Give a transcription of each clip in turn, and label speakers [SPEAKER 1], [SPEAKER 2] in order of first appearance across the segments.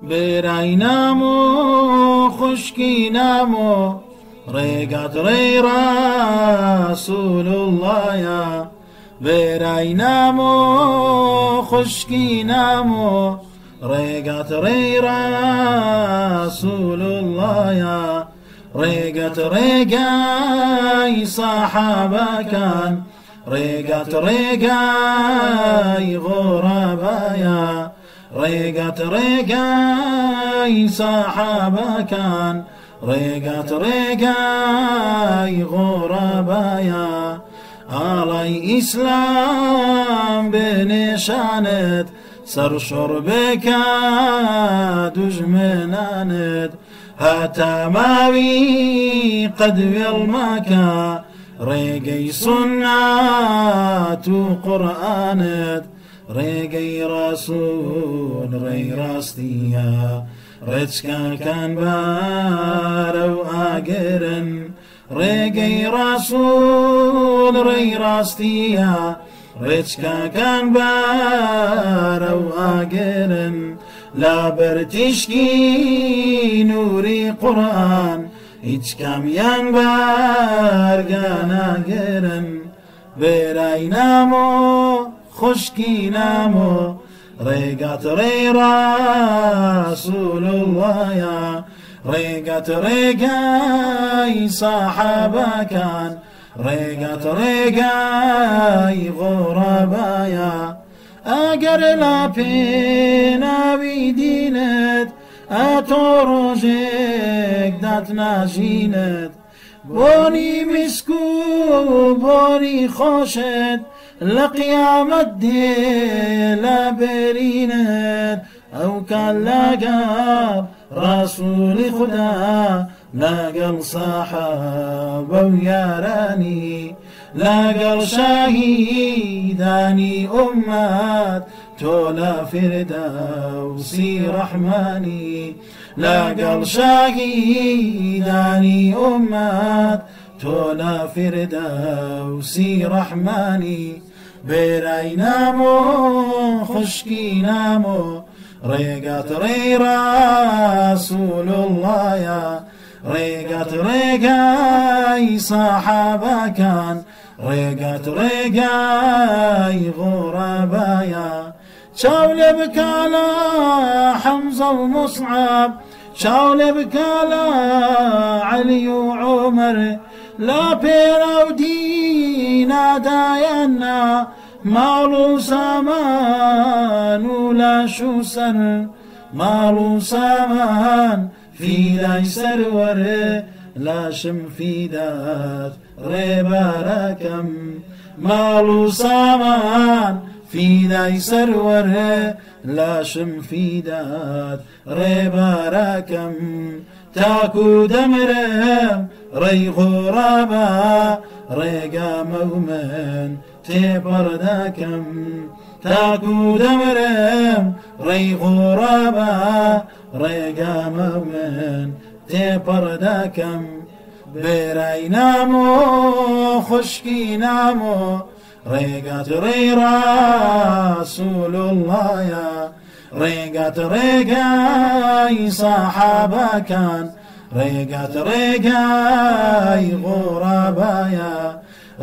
[SPEAKER 1] برای نام و خشکی نام و ڕێگات ڕێ ڕسول اللهە وێرای نام و خوشکی نام و ڕێگات ڕێ ڕسول اللهە ڕێگەت ڕێگای ساحابەکان ڕێگەت ڕێگای غۆڕابایە ڕێگەت ڕێگای ساحابەکان ڕێگات ڕێگای غۆڕابایە ئاڵای ئیسلام بێنێشانت سەر شڕبێکە دوژمنانت هەتا ماوی قەدوێڵماکە ڕێگەی سنات و قورآانت ڕێگەی ڕاسوون ڕێی ڕاستیە. ڕێچکەکان بارە و ئاگرن. ڕێگەی ڕاسوون ڕێی ڕاستیە. ڕێچکەکان بارە و ئاگرن. لابەرتیشکی نوری قورآن. هیچ کامیان بارگاناگرن. بێرای نامۆ خوشکی نامۆ ڕێگات ڕێ ڕسول وایە ڕێگەت ڕێگای ساحابەکان ڕێگەت ڕێگای غۆڕابایە ئەگەر لا پێناوی دینت ئەتۆ ڕۆژێک دات ناژینت بۆنی میسک و بۆنی خۆشت لە قیامەت دێ لە بەرینت ئەو کال لاگەڵ ڕاسوولی ساحەبە و یارانی لاگەڵ شاهیدانی ئومات تۆ لە ڕەحمانی لاگەڵ شاهیدانی ئومات تۆ لە فردەوسی ڕەحمانی بێرای و خوشکی ڕێ ڕسول اللهە ڕێگات ڕێگای ساحابەکان ڕێگات ڕێگای غۆڕابایە چاو لێ بکالە حەمزە و مصعب چاو لێ بکالە علی و عمر لا پێرە و دینادایەنە ماڵ و سامان و لاش و سەر ماڵ و سامان فیلای سەروەرە لاشم فیدات ڕێبارەکەم ماڵ و سامان فیدای سەروەرە لاشم فیدات. ڕێبارەکەم تاکو دەمرم ڕێی غۆڕابە ڕێگامە و من تێپەڕداکەم. تاکو دەمرم ڕێی غۆڕابە ڕێگامە من تێپەڕداکەم. بێرای نام و خوشکی نام و ڕێگات ڕێی ڕسول اللهە ڕێگات ڕێگای ساحابەکان ڕێگات ڕێگای غۆڕابایە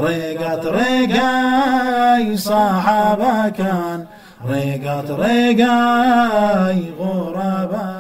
[SPEAKER 1] ڕێگات ڕێگای ساحابەکان ڕێگات ڕێگای غۆڕابە